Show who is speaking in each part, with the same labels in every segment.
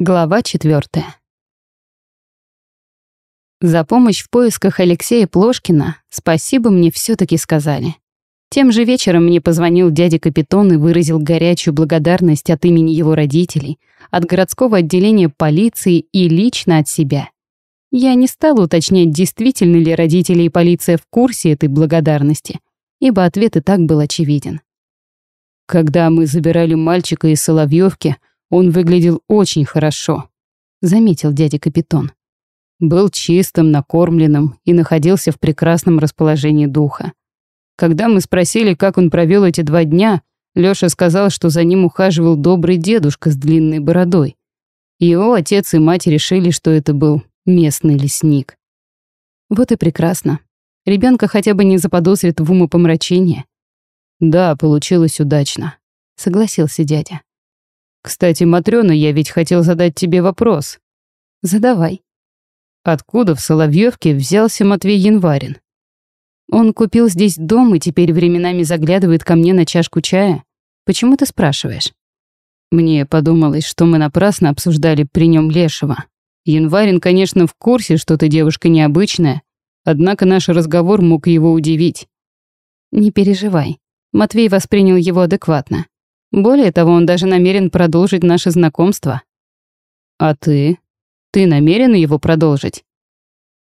Speaker 1: Глава четвертая. За помощь в поисках Алексея Плошкина спасибо мне все таки сказали. Тем же вечером мне позвонил дядя Капитон и выразил горячую благодарность от имени его родителей, от городского отделения полиции и лично от себя. Я не стала уточнять, действительно ли родители и полиция в курсе этой благодарности, ибо ответ и так был очевиден. Когда мы забирали мальчика из Соловьевки, он выглядел очень хорошо, заметил дядя Капитон. Был чистым, накормленным и находился в прекрасном расположении духа. Когда мы спросили, как он провел эти два дня, Лёша сказал, что за ним ухаживал добрый дедушка с длинной бородой. Его отец и мать решили, что это был местный лесник. Вот и прекрасно. Ребенка хотя бы не заподозрит в умопомрачение. Да, получилось удачно, согласился дядя. Кстати, Матрёна, я ведь хотел задать тебе вопрос. Задавай. Откуда в Соловьёвке взялся Матвей Январин? Он купил здесь дом и теперь временами заглядывает ко мне на чашку чая. Почему ты спрашиваешь? Мне подумалось, что мы напрасно обсуждали при нем Лешего. Январин, конечно, в курсе, что ты девушка необычная, однако наш разговор мог его удивить. Не переживай. Матвей воспринял его адекватно. Более того, он даже намерен продолжить наше знакомство. А ты? Ты намерена его продолжить?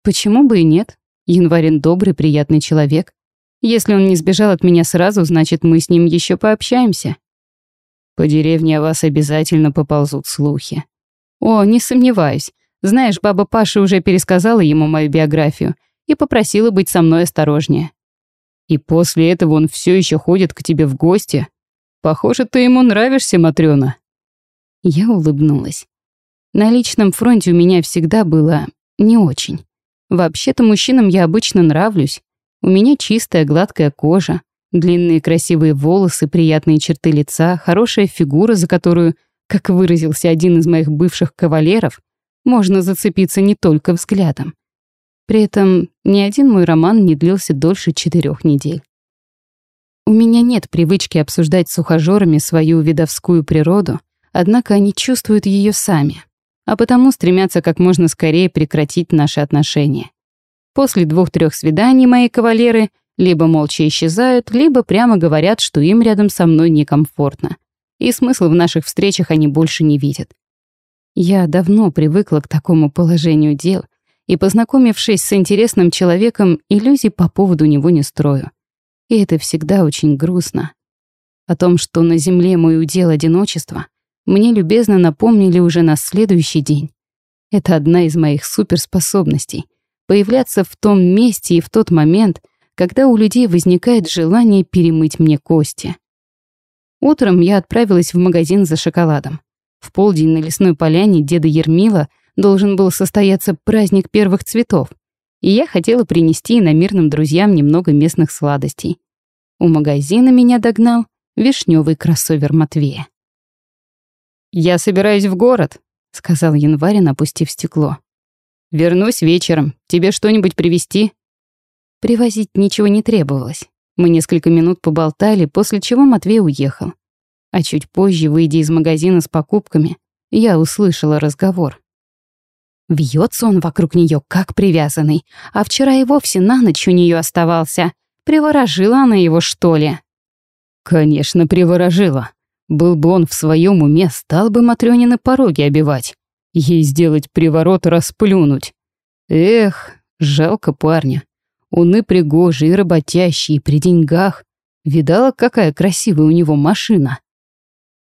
Speaker 1: Почему бы и нет? Январин добрый, приятный человек. Если он не сбежал от меня сразу, значит, мы с ним еще пообщаемся. По деревне о вас обязательно поползут слухи. О, не сомневаюсь. Знаешь, баба Паша уже пересказала ему мою биографию и попросила быть со мной осторожнее. И после этого он все еще ходит к тебе в гости, Похоже, ты ему нравишься, Матрёна». Я улыбнулась. На личном фронте у меня всегда было не очень. Вообще-то мужчинам я обычно нравлюсь. У меня чистая гладкая кожа, длинные красивые волосы, приятные черты лица, хорошая фигура, за которую, как выразился один из моих бывших кавалеров, можно зацепиться не только взглядом. При этом ни один мой роман не длился дольше четырех недель. У меня нет привычки обсуждать с ухажёрами свою видовскую природу, однако они чувствуют ее сами, а потому стремятся как можно скорее прекратить наши отношения. После двух-трех свиданий мои кавалеры либо молча исчезают, либо прямо говорят, что им рядом со мной некомфортно, и смысла в наших встречах они больше не видят. Я давно привыкла к такому положению дел, и, познакомившись с интересным человеком, иллюзий по поводу него не строю. И это всегда очень грустно. О том, что на земле мой удел одиночество, мне любезно напомнили уже на следующий день. Это одна из моих суперспособностей — появляться в том месте и в тот момент, когда у людей возникает желание перемыть мне кости. Утром я отправилась в магазин за шоколадом. В полдень на лесной поляне деда Ермила должен был состояться праздник первых цветов — и я хотела принести иномирным друзьям немного местных сладостей. У магазина меня догнал вишневый кроссовер Матвея. «Я собираюсь в город», — сказал Январин, опустив стекло. «Вернусь вечером. Тебе что-нибудь привезти?» Привозить ничего не требовалось. Мы несколько минут поболтали, после чего Матвей уехал. А чуть позже, выйдя из магазина с покупками, я услышала разговор. Вьется он вокруг нее как привязанный, а вчера и вовсе на ночь у нее оставался. Приворожила она его, что ли? Конечно, приворожила. Был бы он в своем уме, стал бы Матрёнины пороги обивать. Ей сделать приворот расплюнуть. Эх, жалко парня. Он и пригожий, и работящий, и при деньгах. Видала, какая красивая у него машина?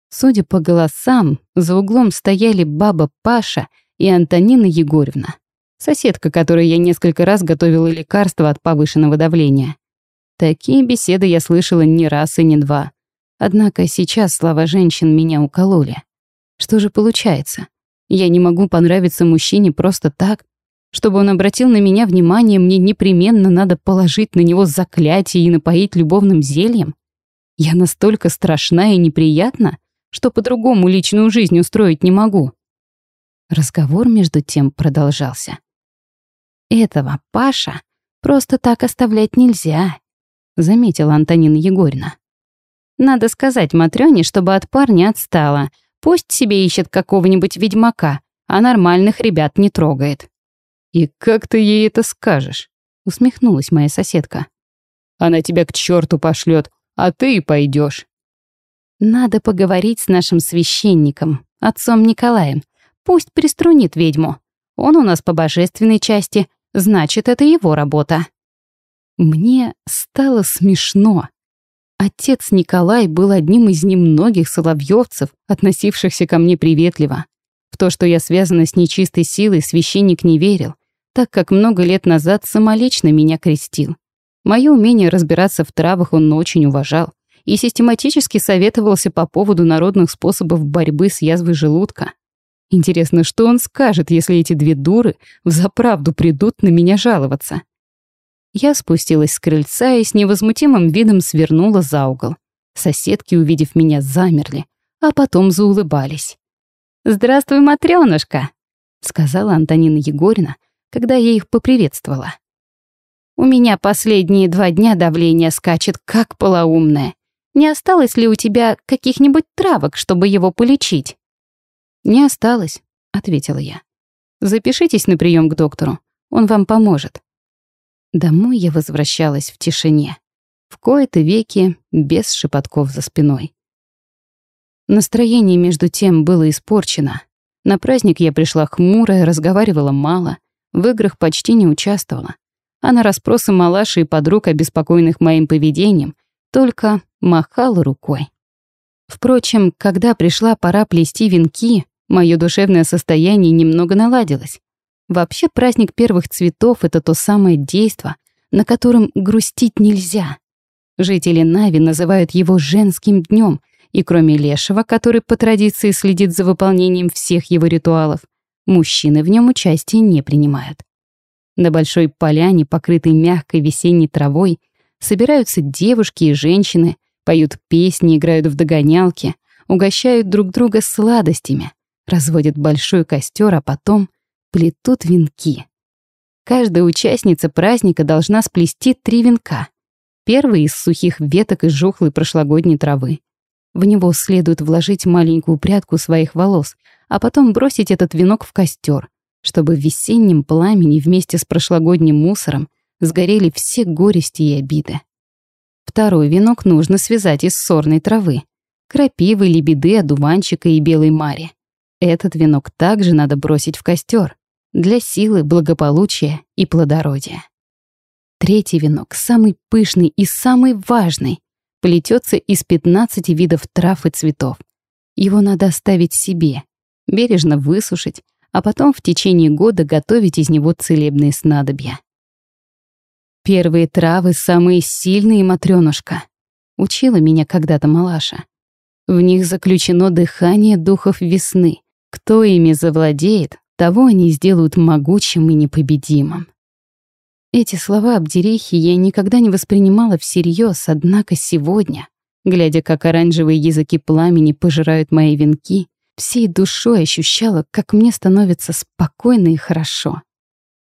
Speaker 1: Судя по голосам, за углом стояли баба Паша — и Антонина Егорьевна, соседка, которой я несколько раз готовила лекарства от повышенного давления. Такие беседы я слышала не раз и не два. Однако сейчас слова женщин меня укололи. Что же получается? Я не могу понравиться мужчине просто так? Чтобы он обратил на меня внимание, мне непременно надо положить на него заклятие и напоить любовным зельем? Я настолько страшна и неприятна, что по-другому личную жизнь устроить не могу. Разговор между тем продолжался. «Этого Паша просто так оставлять нельзя», — заметила Антонина Егорина. «Надо сказать Матрёне, чтобы от парня отстала. Пусть себе ищет какого-нибудь ведьмака, а нормальных ребят не трогает».
Speaker 2: «И как ты ей это скажешь?» — усмехнулась моя соседка. «Она тебя к черту пошлет, а ты и пойдешь.
Speaker 1: «Надо поговорить с нашим священником, отцом Николаем. Пусть приструнит ведьму. Он у нас по божественной части, значит, это его работа». Мне стало смешно. Отец Николай был одним из немногих соловьевцев, относившихся ко мне приветливо. В то, что я связана с нечистой силой, священник не верил, так как много лет назад самолично меня крестил. Мое умение разбираться в травах он очень уважал и систематически советовался по поводу народных способов борьбы с язвой желудка. Интересно, что он скажет, если эти две дуры взаправду придут на меня жаловаться? Я спустилась с крыльца и с невозмутимым видом свернула за угол. Соседки, увидев меня, замерли, а потом заулыбались. «Здравствуй, матрёнушка», — сказала Антонина Егорина, когда я их поприветствовала. «У меня последние два дня давление скачет, как полоумное. Не осталось ли у тебя каких-нибудь травок, чтобы его полечить?» «Не осталось», — ответила я. «Запишитесь на прием к доктору, он вам поможет». Домой я возвращалась в тишине. В кои-то веки, без шепотков за спиной. Настроение между тем было испорчено. На праздник я пришла хмурая, разговаривала мало, в играх почти не участвовала. А на расспросы малаши и подруг, обеспокоенных моим поведением, только махала рукой. Впрочем, когда пришла пора плести венки, мое душевное состояние немного наладилось. Вообще праздник первых цветов — это то самое действо, на котором грустить нельзя. Жители Нави называют его женским днем, и кроме Лешего, который по традиции следит за выполнением всех его ритуалов, мужчины в нем участие не принимают. На большой поляне, покрытой мягкой весенней травой, собираются девушки и женщины, поют песни, играют в догонялки, угощают друг друга сладостями, разводят большой костер, а потом плетут венки. Каждая участница праздника должна сплести три венка. Первый из сухих веток и жухлой прошлогодней травы. В него следует вложить маленькую прядку своих волос, а потом бросить этот венок в костер, чтобы в весеннем пламени вместе с прошлогодним мусором сгорели все горести и обиды. Второй венок нужно связать из сорной травы, крапивы, лебеды, одуванчика и белой мари. Этот венок также надо бросить в костер для силы, благополучия и плодородия. Третий венок, самый пышный и самый важный, плетется из 15 видов трав и цветов. Его надо оставить себе, бережно высушить, а потом в течение года готовить из него целебные снадобья. Первые травы самые сильные, матрёнушка. Учила меня когда-то малаша. В них заключено дыхание духов весны. Кто ими завладеет, того они сделают могучим и непобедимым. Эти слова Абдерихи я никогда не воспринимала всерьез, однако сегодня, глядя, как оранжевые языки пламени пожирают мои венки, всей душой ощущала, как мне становится спокойно и хорошо.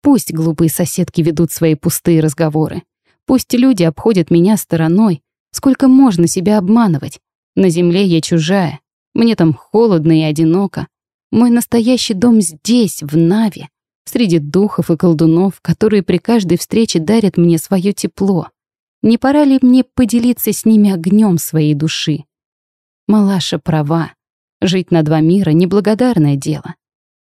Speaker 1: Пусть глупые соседки ведут свои пустые разговоры. Пусть люди обходят меня стороной. Сколько можно себя обманывать? На земле я чужая. Мне там холодно и одиноко. Мой настоящий дом здесь, в Наве, среди духов и колдунов, которые при каждой встрече дарят мне свое тепло. Не пора ли мне поделиться с ними огнем своей души? Малаша права. Жить на два мира — неблагодарное дело.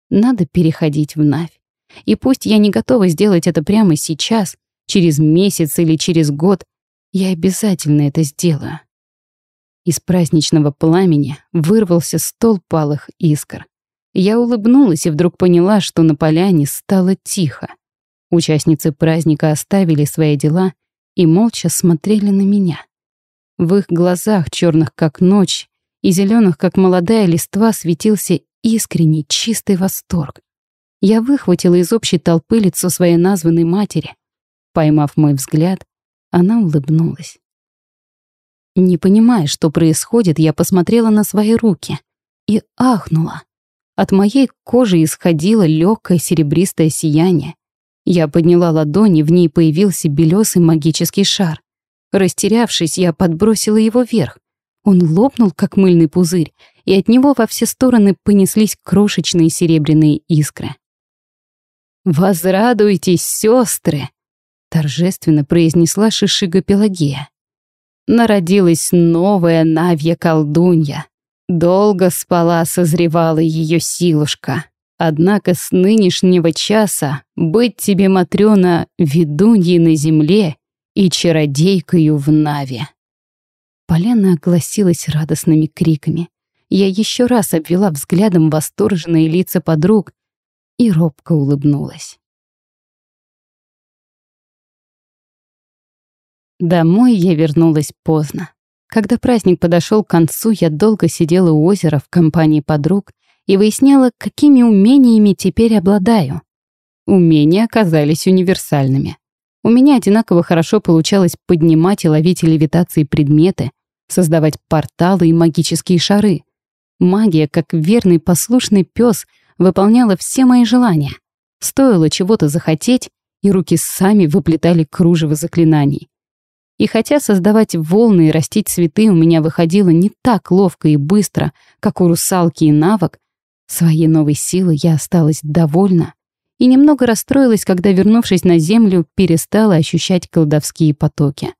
Speaker 1: Надо переходить в Навь. И пусть я не готова сделать это прямо сейчас, через месяц или через год, я обязательно это сделаю. Из праздничного пламени вырвался стол палых искр. Я улыбнулась и вдруг поняла, что на поляне стало тихо. Участницы праздника оставили свои дела и молча смотрели на меня. В их глазах, черных как ночь, и зеленых как молодая листва, светился искренний, чистый восторг. Я выхватила из общей толпы лицо своей названной матери. Поймав мой взгляд, она улыбнулась. Не понимая, что происходит, я посмотрела на свои руки и ахнула. От моей кожи исходило легкое серебристое сияние. Я подняла ладони, в ней появился белесый магический шар. Растерявшись, я подбросила его вверх. Он лопнул, как мыльный пузырь, и от него во все стороны понеслись крошечные серебряные искры. «Возрадуйтесь, сестры!» — торжественно произнесла Шишига Пелагея. Народилась новая Навья колдунья. Долго спала, созревала ее силушка. Однако с нынешнего часа быть тебе, Матрёна, ведуньей на земле и чародейкою в Наве. Поляна огласилась радостными криками. Я еще раз обвела взглядом восторженные лица подруг и робко улыбнулась. Домой я вернулась поздно. Когда праздник подошел к концу, я долго сидела у озера в компании подруг и выясняла, какими умениями теперь обладаю. Умения оказались универсальными. У меня одинаково хорошо получалось поднимать и ловить левитации предметы, создавать порталы и магические шары. Магия, как верный послушный пес, выполняла все мои желания. Стоило чего-то захотеть, и руки сами выплетали кружево заклинаний. И хотя создавать волны и растить цветы у меня выходило не так ловко и быстро, как у русалки и навык, Своей новой силой я осталась довольна и немного расстроилась, когда, вернувшись на землю, перестала ощущать колдовские потоки.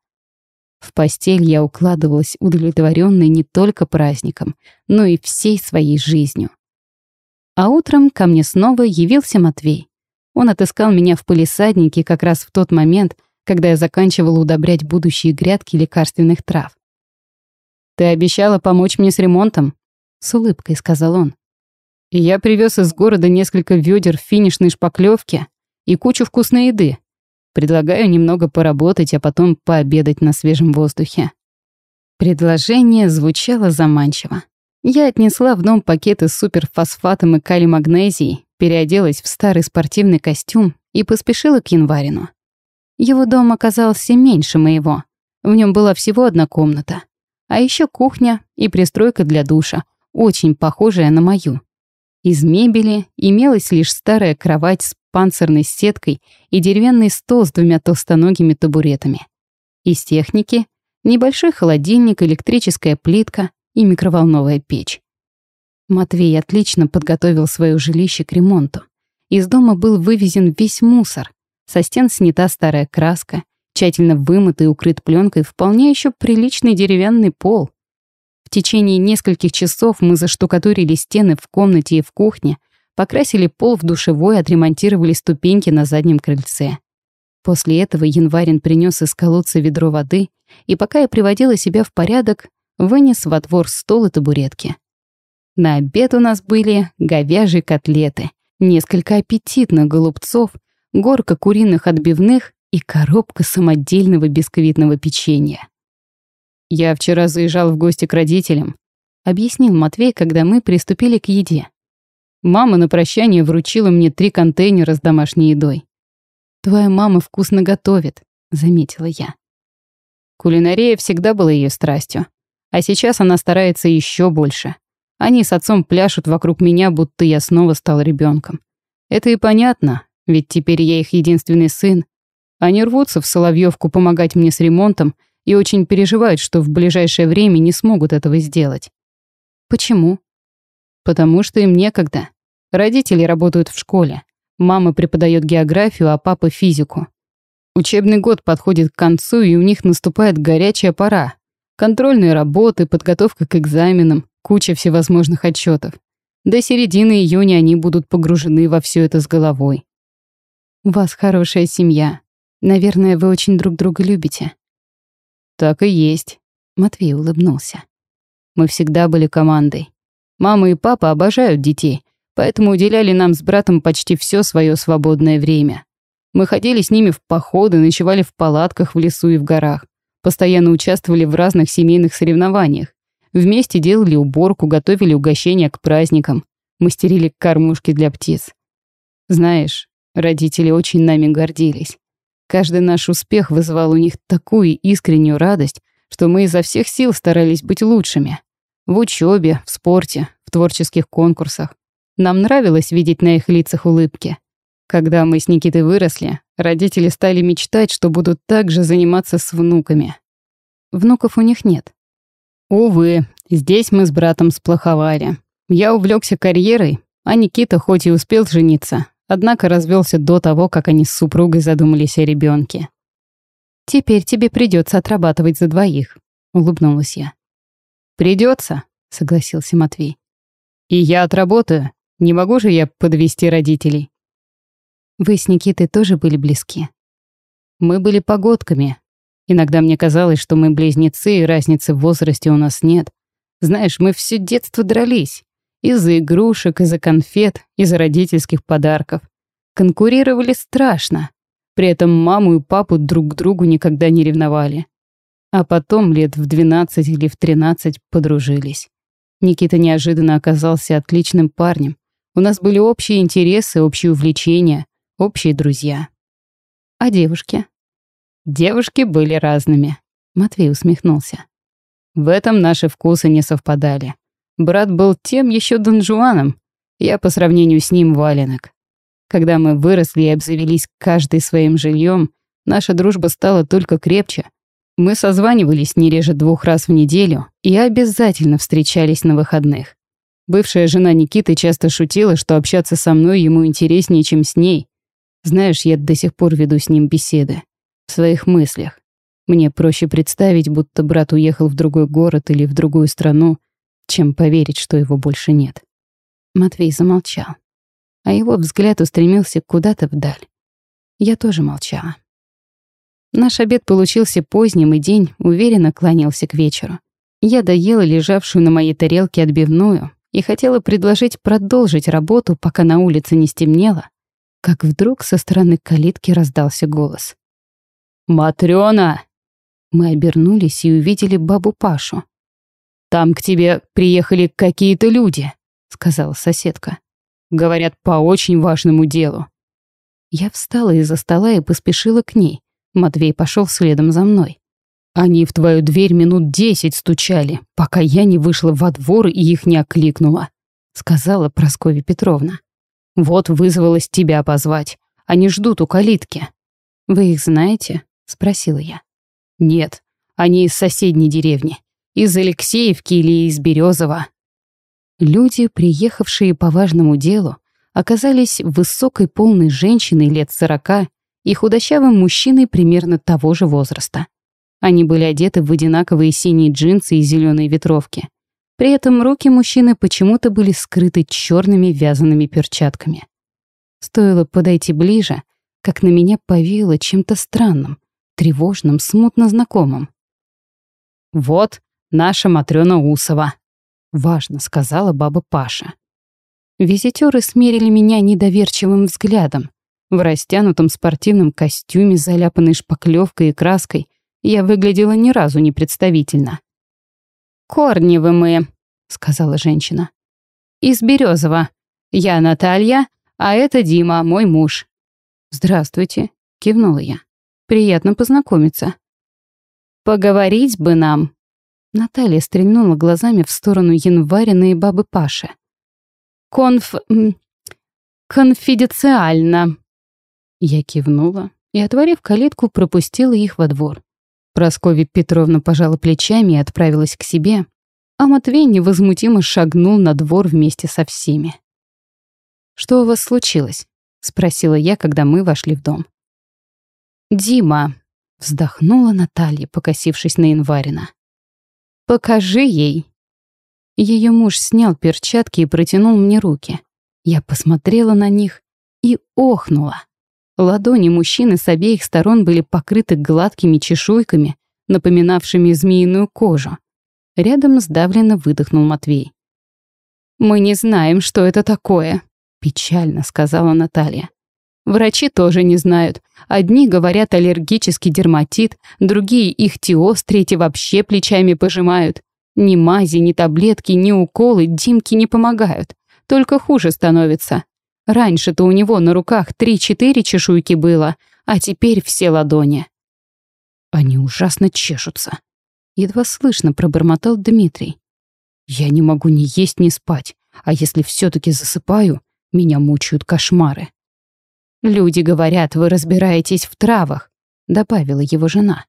Speaker 1: В постель я укладывалась удовлетворенной не только праздником, но и всей своей жизнью. А утром ко мне снова явился Матвей. Он отыскал меня в полисаднике как раз в тот момент, когда я заканчивала удобрять будущие грядки лекарственных трав. «Ты обещала помочь мне с ремонтом?» — с улыбкой сказал он. И я привез из города несколько ведер финишной шпаклевки и кучу вкусной еды. Предлагаю немного поработать, а потом пообедать на свежем воздухе. Предложение звучало заманчиво. Я отнесла в дом пакеты с суперфосфатом и калий-магнезией, переоделась в старый спортивный костюм и поспешила к январину. Его дом оказался меньше моего. В нем была всего одна комната. А еще кухня и пристройка для душа, очень похожая на мою. Из мебели имелась лишь старая кровать с панцирной сеткой и деревянный стол с двумя толстоногими табуретами. Из техники — небольшой холодильник, электрическая плитка и микроволновая печь. Матвей отлично подготовил свое жилище к ремонту. Из дома был вывезен весь мусор. Со стен снята старая краска, тщательно вымытый и укрыт пленкой вполне еще приличный деревянный пол. В течение нескольких часов мы заштукатурили стены в комнате и в кухне, покрасили пол в душевой, отремонтировали ступеньки на заднем крыльце. После этого Январин принес из колодца ведро воды, и пока я приводила себя в порядок, вынес во двор стол и табуретки. На обед у нас были говяжьи котлеты, несколько аппетитных голубцов, горка куриных отбивных и коробка самодельного бисквитного печенья. «Я вчера заезжал в гости к родителям», — объяснил Матвей, когда мы приступили к еде. Мама на прощание вручила мне три контейнера с домашней едой. «Твоя мама вкусно готовит», — заметила я. Кулинария всегда была ее страстью, а сейчас она старается еще больше. Они с отцом пляшут вокруг меня, будто я снова стал ребенком. Это и понятно, ведь теперь я их единственный сын. Они рвутся в Соловьевку помогать мне с ремонтом — и очень переживают, что в ближайшее время не смогут этого сделать. Почему? Потому что им некогда. Родители работают в школе. Мама преподает географию, а папа физику. Учебный год подходит к концу, и у них наступает горячая пора. Контрольные работы, подготовка к экзаменам, куча всевозможных отчетов. До середины июня они будут погружены во все это с головой. У вас хорошая семья. Наверное, вы очень друг друга любите. «Так и есть», — Матвей улыбнулся. «Мы всегда были командой. Мама и папа обожают детей, поэтому уделяли нам с братом почти все свое свободное время. Мы ходили с ними в походы, ночевали в палатках в лесу и в горах, постоянно участвовали в разных семейных соревнованиях, вместе делали уборку, готовили угощения к праздникам, мастерили кормушки для птиц. Знаешь, родители очень нами гордились. Каждый наш успех вызывал у них такую искреннюю радость, что мы изо всех сил старались быть лучшими. В учебе, в спорте, в творческих конкурсах. Нам нравилось видеть на их лицах улыбки. Когда мы с Никитой выросли, родители стали мечтать, что будут также заниматься с внуками. Внуков у них нет. Увы,
Speaker 2: Здесь мы с братом сплоховали. Я увлекся карьерой, а Никита хоть и успел жениться, однако развелся до того, как они с супругой задумались о ребенке.
Speaker 1: «Теперь тебе придется отрабатывать за двоих», — улыбнулась я.
Speaker 2: Придется, согласился Матвей. И я отработаю. Не могу же я подвести родителей.
Speaker 1: Вы с Никитой тоже были близки?
Speaker 2: Мы были погодками. Иногда мне казалось, что мы близнецы, и разницы в возрасте у нас нет. Знаешь, мы все детство дрались. Из-за игрушек, из-за конфет, из-за родительских подарков. Конкурировали страшно. При этом маму и папу друг к другу никогда не ревновали. А потом лет в 12 или в 13 подружились. Никита неожиданно оказался отличным парнем. У нас были общие интересы, общие увлечения, общие друзья.
Speaker 1: А девушки?
Speaker 2: Девушки были разными.
Speaker 1: Матвей усмехнулся.
Speaker 2: В этом наши вкусы не совпадали. Брат был тем еще донжуаном, я по сравнению с ним валенок. Когда мы выросли и обзавелись каждый своим жильем, наша дружба стала только крепче. Мы созванивались не реже двух раз в неделю и обязательно встречались на выходных. Бывшая жена Никиты часто шутила, что общаться со мной ему интереснее, чем с ней. Знаешь, я до сих пор веду с ним беседы. В своих мыслях. Мне проще представить, будто брат уехал в другой город или в другую страну, чем поверить, что его больше нет.
Speaker 1: Матвей замолчал, а его взгляд устремился куда-то вдаль. Я тоже молчала. Наш обед получился поздним, и день уверенно клонился к вечеру. Я доела лежавшую на моей тарелке отбивную и хотела предложить продолжить работу, пока на улице не стемнело, как вдруг со стороны калитки раздался голос.
Speaker 2: «Матрёна!»
Speaker 1: Мы обернулись и увидели бабу Пашу.
Speaker 2: «Там к тебе приехали какие-то люди», — сказала соседка. «Говорят, по очень важному делу».
Speaker 1: Я встала из-за стола и поспешила к ней. Матвей пошел следом за мной.
Speaker 2: «Они в твою дверь минут десять стучали, пока я не вышла во двор и их не окликнула», — сказала Прасковья Петровна. «Вот вызвалась тебя позвать. Они ждут у калитки».
Speaker 1: «Вы их знаете?» — спросила я.
Speaker 2: «Нет, они из соседней деревни. Из Алексеевки или из Березова».
Speaker 1: Люди, приехавшие по важному делу, оказались высокой полной женщиной лет сорока и худощавым мужчиной примерно того же возраста. Они были одеты в одинаковые синие джинсы и зеленые ветровки. При этом руки мужчины почему-то были скрыты черными вязаными перчатками. Стоило подойти ближе, как на меня повеяло чем-то странным, тревожным, смутно знакомым.
Speaker 2: «Вот наша Матрёна Усова», — важно сказала баба Паша.
Speaker 1: Визитёры смерили меня недоверчивым взглядом. В растянутом спортивном костюме, заляпанной шпаклевкой и краской, я выглядела ни разу не представительно.
Speaker 2: «Корневы мы», — сказала женщина. «Из Березова. Я Наталья, а это Дима, мой муж».
Speaker 1: «Здравствуйте», — кивнула я. Приятно познакомиться.
Speaker 2: Поговорить бы нам.
Speaker 1: Наталья стрельнула глазами в сторону январины и бабы Паши.
Speaker 2: Конф... конфиденциально.
Speaker 1: Я кивнула и, отворив калитку, пропустила их во двор. Прасковья Петровна пожала плечами и отправилась к себе, а Матвей невозмутимо шагнул на двор вместе со всеми. «Что у вас случилось?» — спросила я, когда мы вошли в дом.
Speaker 2: «Дима», — вздохнула Наталья, покосившись на Январина. «Покажи ей».
Speaker 1: Ее муж снял перчатки и протянул мне руки. Я посмотрела на них и охнула. Ладони мужчины с обеих сторон были покрыты гладкими чешуйками, напоминавшими змеиную кожу. Рядом сдавленно выдохнул Матвей.
Speaker 2: «Мы не знаем, что это такое», — печально сказала Наталья. Врачи тоже не знают. Одни говорят аллергический дерматит, другие ихтиоз, третьи вообще плечами пожимают. Ни мази, ни таблетки, ни уколы Димке не помогают. Только хуже становится. Раньше-то у него на руках три-четыре чешуйки было, а теперь все ладони.
Speaker 1: Они ужасно чешутся. Едва слышно пробормотал Дмитрий. Я не могу ни есть, ни спать, а если все таки засыпаю, меня мучают кошмары.
Speaker 2: «Люди говорят, вы разбираетесь в травах», — добавила его жена.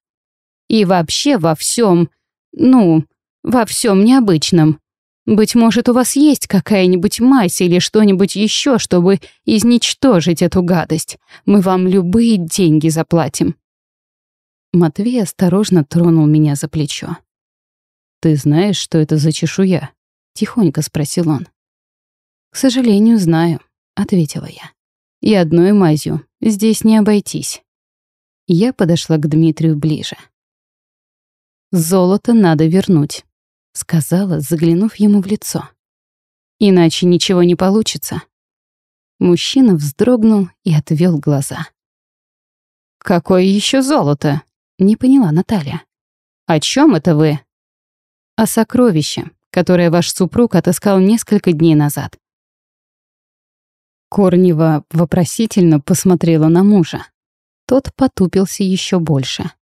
Speaker 2: «И вообще во всем, ну,
Speaker 1: во всем необычном. Быть может, у вас есть какая-нибудь мазь или что-нибудь еще, чтобы изничтожить эту гадость. Мы вам любые деньги заплатим».
Speaker 2: Матвей осторожно тронул меня за плечо. «Ты знаешь, что это за чешуя?» — тихонько спросил он.
Speaker 1: «К сожалению, знаю», — ответила я. «И одной мазью здесь не обойтись». Я подошла к Дмитрию ближе. «Золото надо вернуть», — сказала, заглянув ему в лицо. «Иначе ничего не получится». Мужчина вздрогнул и отвел глаза. «Какое еще золото?» — не поняла Наталья. «О чем это вы?» «О сокровище, которое ваш супруг отыскал несколько дней назад». Корнева вопросительно посмотрела на мужа. Тот потупился еще больше.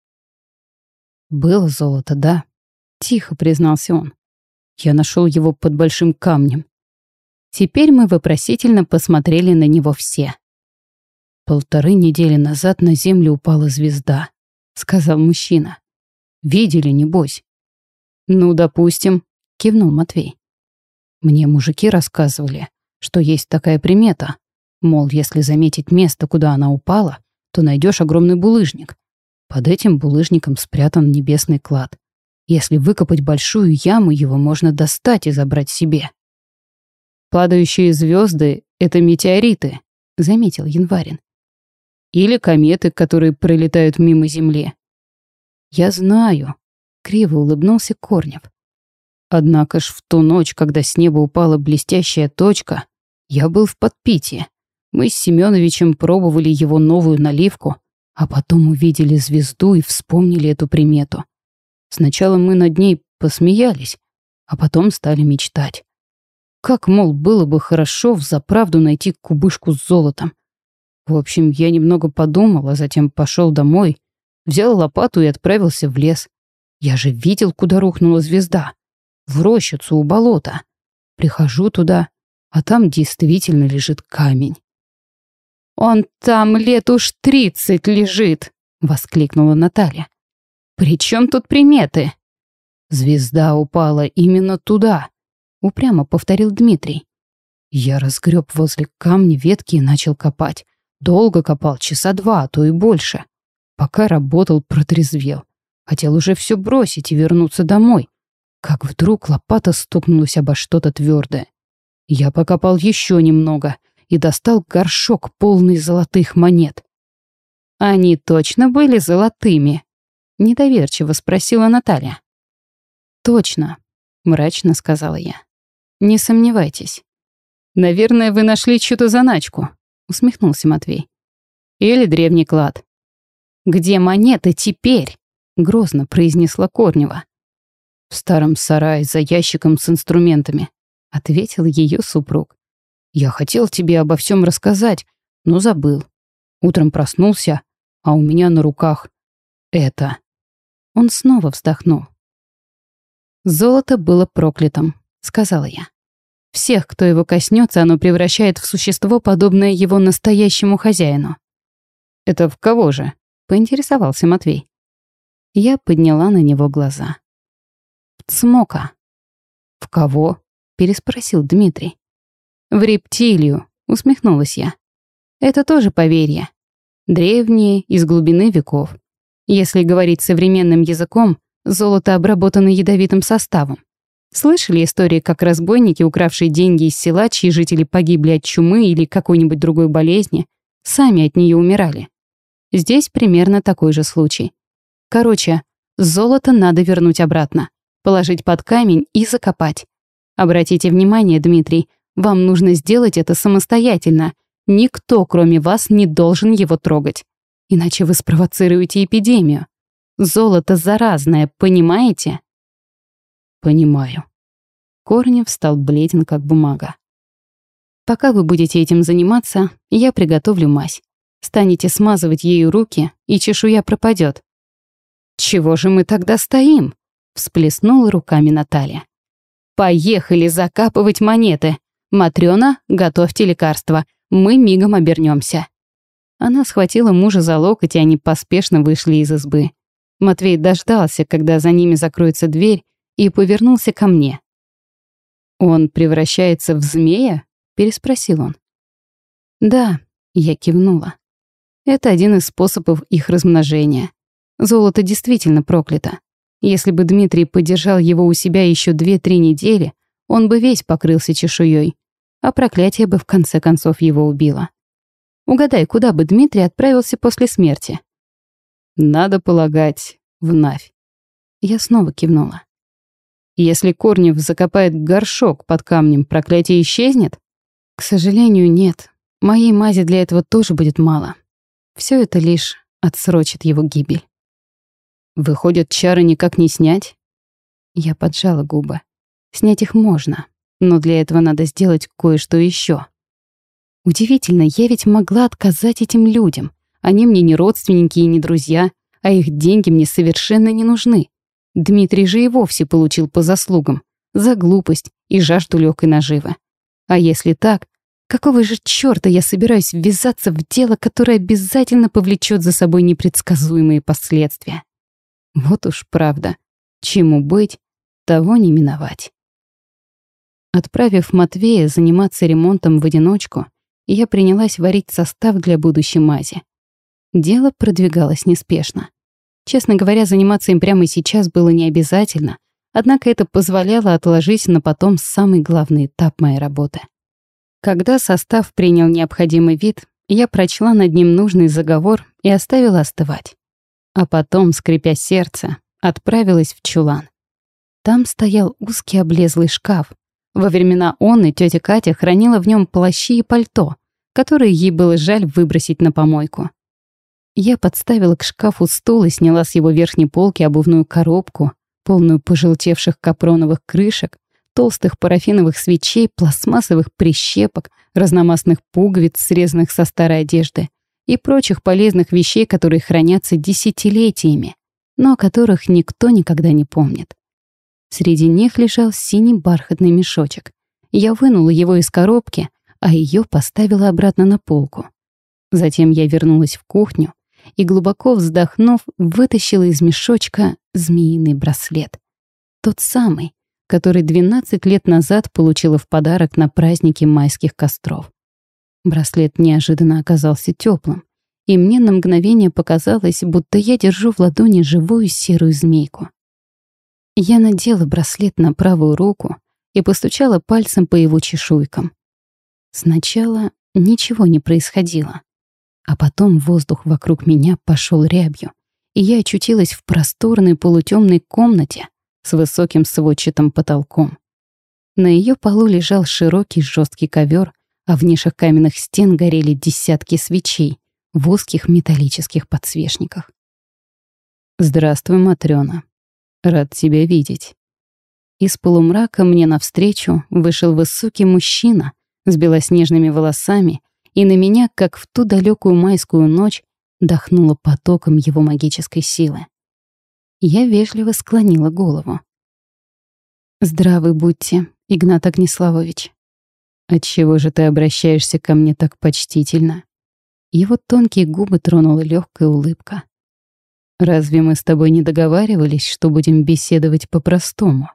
Speaker 2: «Было золото, да», — тихо признался он. «Я нашел его под большим камнем».
Speaker 1: Теперь мы вопросительно посмотрели на него все.
Speaker 2: «Полторы недели назад на землю упала звезда», — сказал мужчина. «Видели, небось?»
Speaker 1: «Ну, допустим», — кивнул Матвей.
Speaker 2: «Мне мужики рассказывали, что есть такая примета. Мол, если заметить место, куда она упала, то найдешь огромный булыжник. Под этим булыжником спрятан небесный клад. Если выкопать большую яму, его можно достать и забрать себе.
Speaker 1: «Падающие звезды — это метеориты», — заметил Январин. «Или кометы, которые пролетают мимо Земли».
Speaker 2: «Я знаю», — криво улыбнулся Корнев. Однако ж в ту ночь, когда с неба упала блестящая точка, я был в подпитии. Мы с Семеновичем пробовали его новую наливку, а потом увидели звезду и вспомнили эту примету. Сначала мы над ней посмеялись, а потом стали мечтать. Как, мол, было бы хорошо взаправду найти кубышку с золотом. В общем, я немного подумал, а затем пошел домой, взял лопату и отправился в лес. Я же видел, куда рухнула звезда. В рощицу у болота. Прихожу туда, а там действительно лежит камень.
Speaker 1: «Он там лет уж тридцать лежит!» — воскликнула Наталья. «При чем тут приметы?»
Speaker 2: «Звезда упала именно туда», — упрямо повторил Дмитрий. Я разгреб возле камня ветки и начал копать. Долго копал, часа два, а то и больше. Пока работал, протрезвел. Хотел уже все бросить и вернуться домой. Как вдруг лопата стукнулась обо что-то твердое. Я покопал еще немного и достал горшок, полный золотых монет.
Speaker 1: «Они точно были золотыми?» — недоверчиво спросила Наталья.
Speaker 2: «Точно», — мрачно сказала я. «Не сомневайтесь».
Speaker 1: «Наверное, вы нашли чью-то заначку», — усмехнулся Матвей. «Или древний клад». «Где монеты теперь?» — грозно произнесла Корнева.
Speaker 2: «В старом сарае за ящиком с инструментами», — ответил ее супруг. Я хотел тебе обо всем рассказать, но забыл. Утром проснулся, а у меня на руках это.
Speaker 1: Он снова вздохнул. «Золото было проклятым», — сказала я. «Всех, кто его коснется, оно превращает в существо, подобное его настоящему хозяину».
Speaker 2: «Это в кого же?» — поинтересовался Матвей.
Speaker 1: Я подняла на него глаза. «В цмока».
Speaker 2: «В кого?» — переспросил Дмитрий.
Speaker 1: «В рептилию», — усмехнулась я. «Это тоже поверье. Древние, из глубины веков. Если говорить современным языком, золото обработано ядовитым составом. Слышали истории, как разбойники, укравшие деньги из села, чьи жители погибли от чумы или какой-нибудь другой болезни, сами от нее умирали? Здесь примерно такой же случай. Короче, золото надо вернуть обратно, положить под камень и закопать. Обратите внимание, Дмитрий, вам нужно сделать это самостоятельно. Никто, кроме вас, не должен его трогать. Иначе вы спровоцируете эпидемию. Золото заразное, понимаете?
Speaker 2: Понимаю. Корнев стал бледен, как бумага.
Speaker 1: Пока вы будете этим заниматься, я приготовлю мазь. Станете смазывать ею руки, и чешуя пропадет. «Чего же мы тогда стоим?» — всплеснула руками Наталья. «Поехали закапывать монеты. «Матрёна, готовьте лекарства. Мы мигом обернёмся». Она схватила мужа за локоть, и они поспешно вышли из избы. Матвей дождался, когда за ними закроется дверь, и повернулся ко мне. «Он превращается в змея?» — переспросил он. «Да», — я кивнула. «Это один из способов их размножения. Золото действительно проклято. Если бы Дмитрий подержал его у себя еще две-три недели, он бы весь покрылся чешуей, а проклятие бы в конце концов его убило. Угадай, куда бы Дмитрий отправился после смерти? Надо полагать, в Навь. Я снова кивнула. Если Корнев закопает горшок под камнем, проклятие исчезнет? К сожалению, нет. Моей мази для этого тоже будет мало. Все это лишь отсрочит его гибель. Выходит, чары никак не снять? Я поджала губы. Снять их можно, но для этого надо сделать кое-что еще. Удивительно, я ведь могла отказать этим людям. Они мне не родственники и не друзья, а их деньги мне совершенно не нужны. Дмитрий же и вовсе получил по заслугам, за глупость и жажду легкой наживы. А если так, какого же чёрта я собираюсь ввязаться в дело, которое обязательно повлечет за собой непредсказуемые последствия? Вот уж правда. Чему быть, того не миновать. Отправив Матвея заниматься ремонтом в одиночку, я принялась варить состав для будущей мази. Дело продвигалось неспешно. Честно говоря, заниматься им прямо сейчас было не обязательно, однако это позволяло отложить на потом самый главный этап моей работы. Когда состав принял необходимый вид, я прочла над ним нужный заговор и оставила остывать. А потом, скрипя сердце, отправилась в чулан. Там стоял узкий облезлый шкаф, во времена он и тетя Катя хранила в нем плащи и пальто, которые ей было жаль выбросить на помойку. Я подставила к шкафу стул и сняла с его верхней полки обувную коробку, полную пожелтевших капроновых крышек, толстых парафиновых свечей, пластмассовых прищепок, разномастных пуговиц, срезанных со старой одежды, и прочих полезных вещей, которые хранятся десятилетиями, но о которых никто никогда не помнит. Среди них лежал синий бархатный мешочек. Я вынула его из коробки, а ее поставила обратно на полку. Затем я вернулась в кухню и, глубоко вздохнув, вытащила из мешочка змеиный браслет. Тот самый, который 12 лет назад получила в подарок на празднике майских костров. Браслет неожиданно оказался теплым, и мне на мгновение показалось, будто я держу в ладони живую серую змейку. Я надела браслет на правую руку и постучала пальцем по его чешуйкам. Сначала ничего не происходило, а потом воздух вокруг меня пошел рябью, и я очутилась в просторной полутемной комнате с высоким сводчатым потолком. На ее полу лежал широкий жесткий ковер, а в нишах каменных стен горели десятки свечей в узких металлических подсвечниках. «Здравствуй, Матрёна», Рад тебя видеть. Из полумрака мне навстречу вышел высокий мужчина с белоснежными волосами, и на меня, как в ту далекую майскую ночь, дохнуло потоком его магической силы. Я вежливо склонила голову. «Здравы будьте, Игнат Огнеславович. Отчего же ты обращаешься ко мне так почтительно?» Его тонкие губы тронула легкая улыбка. Разве мы с тобой не договаривались, что будем беседовать по-простому?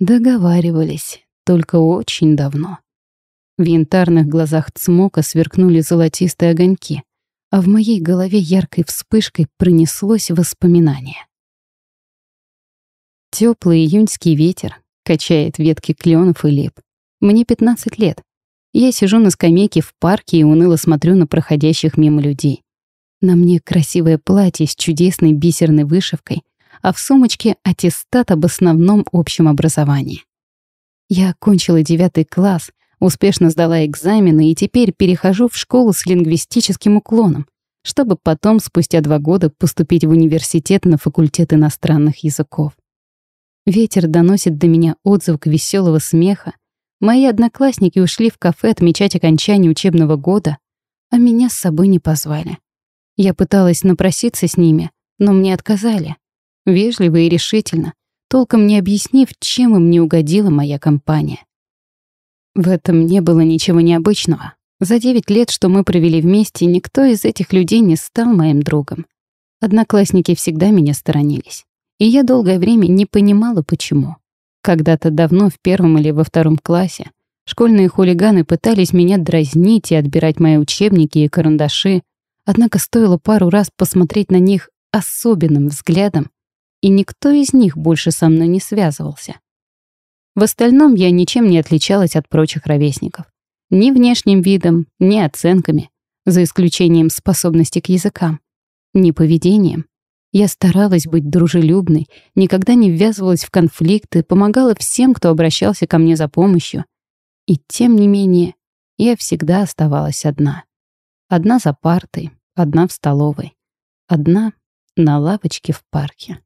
Speaker 1: Договаривались, только очень давно. В янтарных глазах Цмока сверкнули золотистые огоньки, а в моей голове яркой вспышкой пронеслось воспоминание. Теплый июньский ветер качает ветки кленов и лип. Мне 15 лет. Я сижу на скамейке в парке и уныло смотрю на проходящих мимо людей. На мне красивое платье с чудесной бисерной вышивкой, а в сумочке аттестат об основном общем образовании. Я окончила девятый класс, успешно сдала экзамены и теперь перехожу в школу с лингвистическим уклоном, чтобы потом, спустя два года, поступить в университет на факультет иностранных языков. Ветер доносит до меня отзвук веселого смеха. Мои одноклассники ушли в кафе отмечать окончание учебного года, а меня с собой не позвали. Я пыталась напроситься с ними, но мне отказали. Вежливо и решительно, толком не объяснив, чем им не угодила моя компания. В этом не было ничего необычного. За девять лет, что мы провели вместе, никто из этих людей не стал моим другом. Одноклассники всегда меня сторонились. И я долгое время не понимала, почему. Когда-то давно, в первом или во втором классе, школьные хулиганы пытались меня дразнить и отбирать мои учебники и карандаши, однако стоило пару раз посмотреть на них особенным взглядом, и никто из них больше со мной не связывался. В остальном я ничем не отличалась от прочих ровесников. Ни внешним видом, ни оценками, за исключением способности к языкам, ни поведением. Я старалась быть дружелюбной, никогда не ввязывалась в конфликты, помогала всем, кто обращался ко мне за помощью. И тем не менее, я всегда оставалась одна. Одна за партой, одна в столовой, одна на лавочке в парке.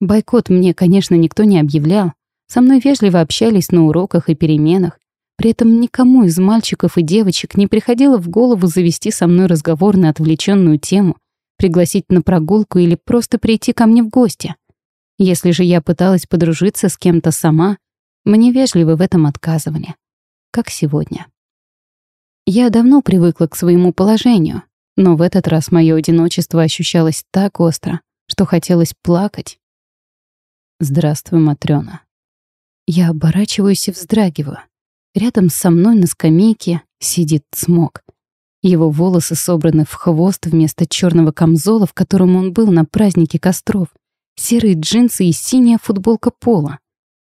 Speaker 1: Бойкот мне, конечно, никто не объявлял. Со мной вежливо общались на уроках и переменах. При этом никому из мальчиков и девочек не приходило в голову завести со мной разговор на отвлеченную тему, пригласить на прогулку или просто прийти ко мне в гости. Если же я пыталась подружиться с кем-то сама, мне вежливо в этом отказывали. Как сегодня. Я давно привыкла к своему положению, но в этот раз мое одиночество ощущалось так остро, что хотелось плакать. «Здравствуй, Матрёна». Я оборачиваюсь и вздрагиваю. Рядом со мной на скамейке сидит смог. Его волосы собраны в хвост вместо черного камзола, в котором он был на празднике костров, серые джинсы и синяя футболка пола.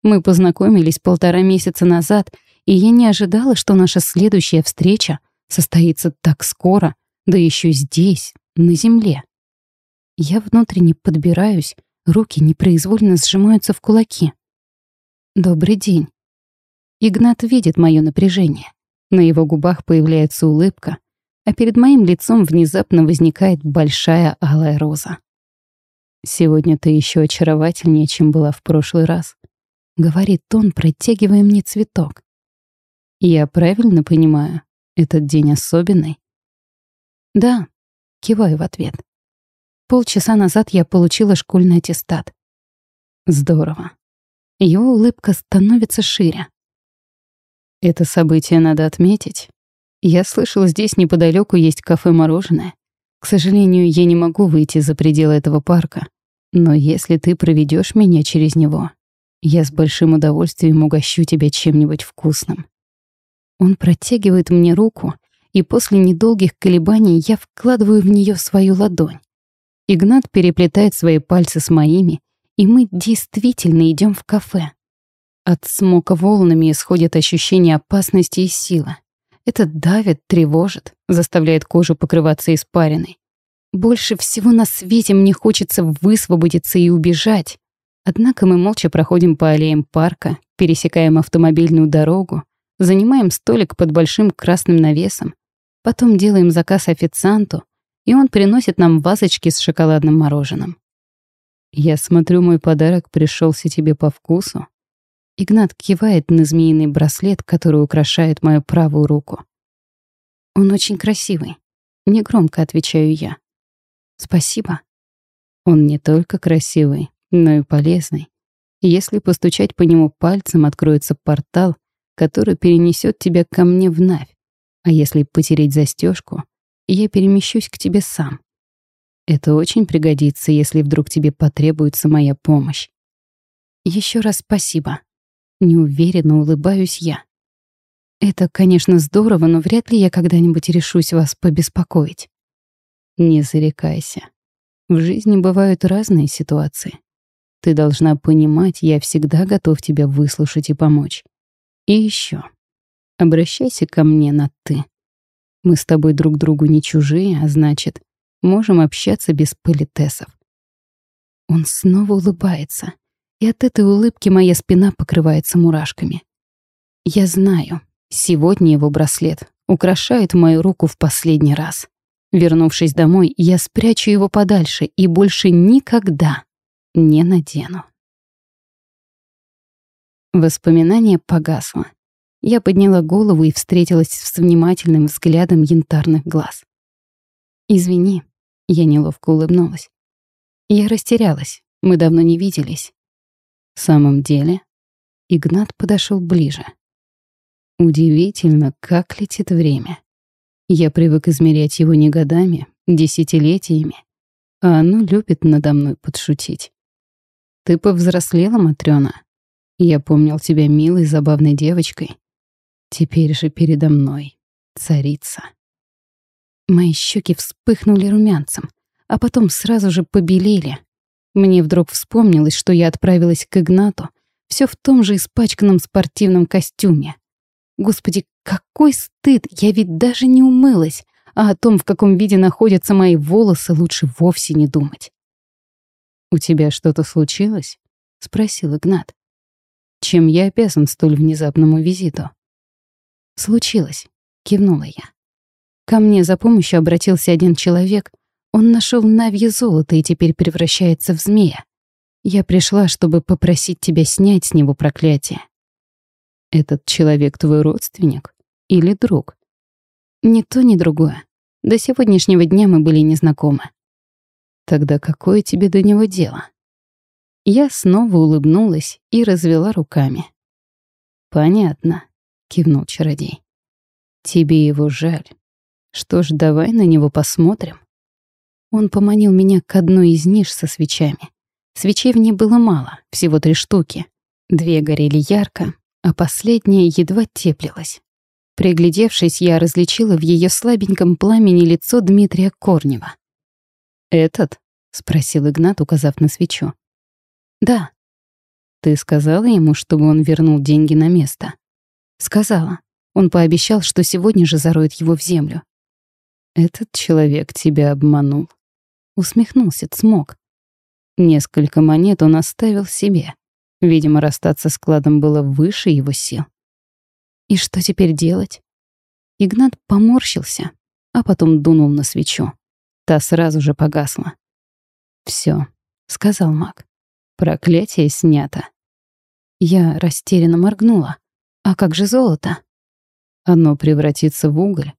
Speaker 1: Мы познакомились полтора месяца назад, и я не ожидала, что наша следующая встреча состоится так скоро, да еще здесь, на земле. Я внутренне подбираюсь, руки непроизвольно сжимаются в кулаки. «Добрый день». Игнат видит мое напряжение. На его губах появляется улыбка, а перед моим лицом внезапно возникает большая алая роза. «Сегодня ты еще очаровательнее, чем была в прошлый раз», — говорит он, протягивая мне цветок. «Я правильно понимаю, этот день особенный?» «Да», — киваю в ответ. Полчаса назад я получила школьный аттестат. Здорово. Его улыбка становится шире. Это событие надо отметить. Я слышал, здесь неподалеку есть кафе-мороженое. К сожалению, я не могу выйти за пределы этого парка. Но если ты проведешь меня через него, я с большим удовольствием угощу тебя чем-нибудь вкусным. Он протягивает мне руку, и после недолгих колебаний я вкладываю в нее свою ладонь. Игнат переплетает свои пальцы с моими, и мы действительно идем в кафе. От смока волнами исходит ощущение опасности и силы. Это давит, тревожит, заставляет кожу покрываться испариной. Больше всего на свете мне хочется высвободиться и убежать. Однако мы молча проходим по аллеям парка, пересекаем автомобильную дорогу, занимаем столик под большим красным навесом, потом делаем заказ официанту, и он приносит нам вазочки с шоколадным мороженым. «Я смотрю, мой подарок пришелся тебе по вкусу», Игнат кивает на змеиный браслет, который украшает мою правую руку. «Он очень красивый», — негромко отвечаю я. «Спасибо». Он не только красивый, но и полезный. Если постучать по нему пальцем, откроется портал, который перенесет тебя ко мне в Навь. А если потереть застежку, я перемещусь к тебе сам. Это очень пригодится, если вдруг тебе потребуется моя помощь. Еще раз спасибо. Неуверенно улыбаюсь я. Это, конечно, здорово, но вряд ли я когда-нибудь решусь вас побеспокоить. Не зарекайся. В жизни бывают разные ситуации. Ты должна понимать, я всегда готов тебя выслушать и помочь. И еще. Обращайся ко мне на «ты». Мы с тобой друг другу не чужие, а значит, можем общаться без политесов. Он снова улыбается и от этой улыбки моя спина покрывается мурашками. Я знаю, сегодня его браслет украшает мою руку в последний раз. Вернувшись домой, я спрячу его подальше и больше никогда не надену. Воспоминание погасло. Я подняла голову и встретилась с внимательным взглядом янтарных глаз. «Извини», — я неловко улыбнулась. Я растерялась, мы давно не виделись. В самом деле, Игнат подошел ближе. Удивительно, как летит время. Я привык измерять его не годами, десятилетиями, а оно любит надо мной подшутить.
Speaker 2: Ты повзрослела, Матрёна. Я помнил тебя милой, забавной девочкой. Теперь же передо мной царица.
Speaker 1: Мои щеки вспыхнули румянцем, а потом сразу же побелели. Мне вдруг вспомнилось, что я отправилась к Игнату, все в том же испачканном спортивном костюме. Господи, какой стыд! Я ведь даже не умылась, а о том, в каком виде находятся мои волосы, лучше вовсе не думать.
Speaker 2: «У тебя что-то случилось?» — спросил Игнат. «Чем я обязан столь внезапному визиту?»
Speaker 1: «Случилось», — кивнула я. Ко мне за помощью обратился один человек. Он нашел навье золото и теперь превращается в змея. Я пришла, чтобы попросить тебя снять с него проклятие.
Speaker 2: Этот человек твой родственник или друг?
Speaker 1: Ни то, ни другое. До сегодняшнего дня мы были незнакомы.
Speaker 2: Тогда какое тебе до него дело?
Speaker 1: Я снова улыбнулась и развела руками.
Speaker 2: Понятно, кивнул чародей. Тебе его жаль. Что ж, давай на него посмотрим.
Speaker 1: Он поманил меня к одной из ниш со свечами. Свечей в ней было мало, всего три штуки. Две горели ярко, а последняя едва теплилась. Приглядевшись, я различила в ее слабеньком пламени лицо Дмитрия Корнева.
Speaker 2: «Этот?» — спросил Игнат, указав на свечу.
Speaker 1: «Да».
Speaker 2: «Ты сказала ему, чтобы он вернул деньги на место?»
Speaker 1: «Сказала. Он пообещал, что сегодня же зароет его в землю».
Speaker 2: «Этот человек тебя обманул», —
Speaker 1: усмехнулся Цмок.
Speaker 2: Несколько монет он оставил себе. Видимо, расстаться с кладом было выше его сил.
Speaker 1: И что теперь делать? Игнат поморщился, а потом дунул на свечу. Та сразу же погасла.
Speaker 2: Все,
Speaker 1: сказал маг.
Speaker 2: Проклятие снято.
Speaker 1: Я растерянно моргнула. А как же золото?
Speaker 2: Оно превратится в уголь.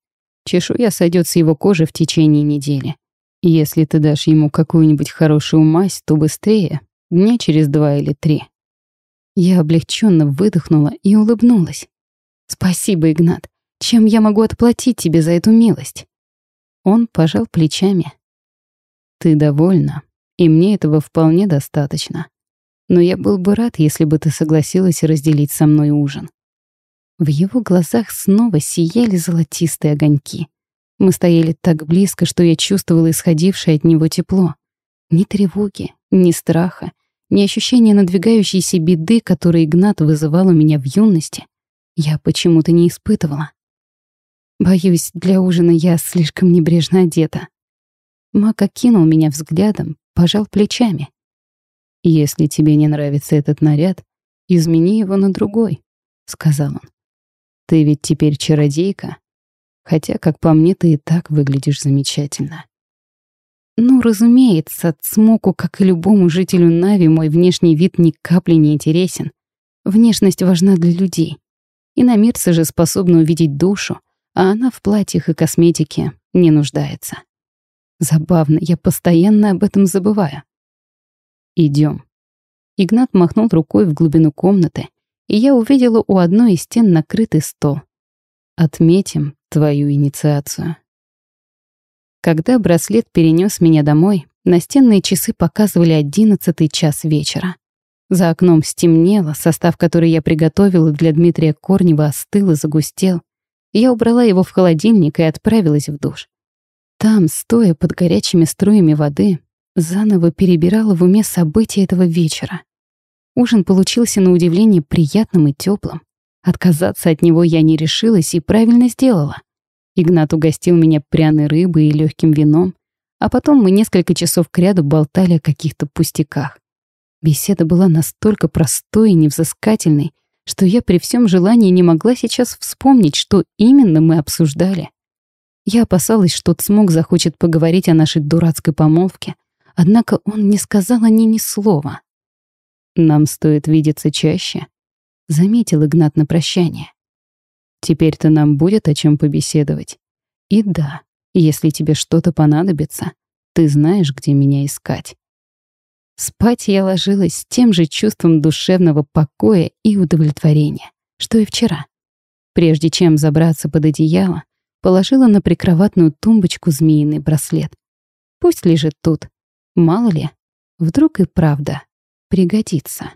Speaker 2: Чешуя сойдет с его кожи в течение недели. Если ты дашь ему какую-нибудь хорошую мазь, то быстрее, дня через два или три.
Speaker 1: Я облегченно выдохнула и улыбнулась. «Спасибо, Игнат. Чем я могу отплатить тебе за эту милость?» Он пожал плечами.
Speaker 2: «Ты довольна, и мне этого вполне достаточно. Но я был бы рад, если бы ты согласилась разделить со мной ужин».
Speaker 1: В его глазах снова сияли золотистые огоньки. Мы стояли так близко, что я чувствовала исходившее от него тепло. Ни тревоги, ни страха, ни ощущения надвигающейся беды, которые Игнат вызывал у меня в юности, я почему-то не испытывала. Боюсь, для ужина я слишком небрежно одета. Мак окинул меня взглядом, пожал плечами.
Speaker 2: «Если тебе не нравится этот наряд, измени его на другой», — сказал он. «Ты ведь теперь чародейка, Хотя, как по мне, ты и так выглядишь замечательно.
Speaker 1: Ну, разумеется, Цмоку, как и любому жителю Нави, мой внешний вид ни капли не интересен. Внешность важна для людей. И на Мирце же способна увидеть душу, а она в платьях и косметике не нуждается. Забавно, я постоянно об этом забываю.
Speaker 2: Идем.
Speaker 1: Игнат махнул рукой в глубину комнаты, и я увидела у одной из стен накрытый стол. Отметим твою инициацию. Когда браслет перенес меня домой, настенные часы показывали одиннадцатый час вечера. За окном стемнело, состав, который я приготовила для Дмитрия Корнева, остыл и загустел. Я убрала его в холодильник и отправилась в душ. Там, стоя под горячими струями воды, заново перебирала в уме события этого вечера. Ужин получился на удивление приятным и теплым. Отказаться от него я не решилась и правильно сделала. Игнат угостил меня пряной рыбой и легким вином, а потом мы несколько часов кряду болтали о каких-то пустяках. Беседа была настолько простой и невзыскательной, что я при всем желании не могла сейчас вспомнить, что именно мы обсуждали. Я опасалась, что Цмок захочет поговорить о нашей дурацкой помолвке, однако он не сказал о ней ни слова.
Speaker 2: «Нам стоит видеться чаще»,
Speaker 1: заметил Игнат на прощание.
Speaker 2: Теперь-то нам будет о чем побеседовать. И да, если тебе что-то понадобится, ты знаешь, где меня искать.
Speaker 1: Спать я ложилась с тем же чувством душевного покоя и удовлетворения, что и вчера. Прежде чем забраться под одеяло, положила на прикроватную тумбочку змеиный браслет. Пусть лежит тут. Мало ли, вдруг и правда пригодится.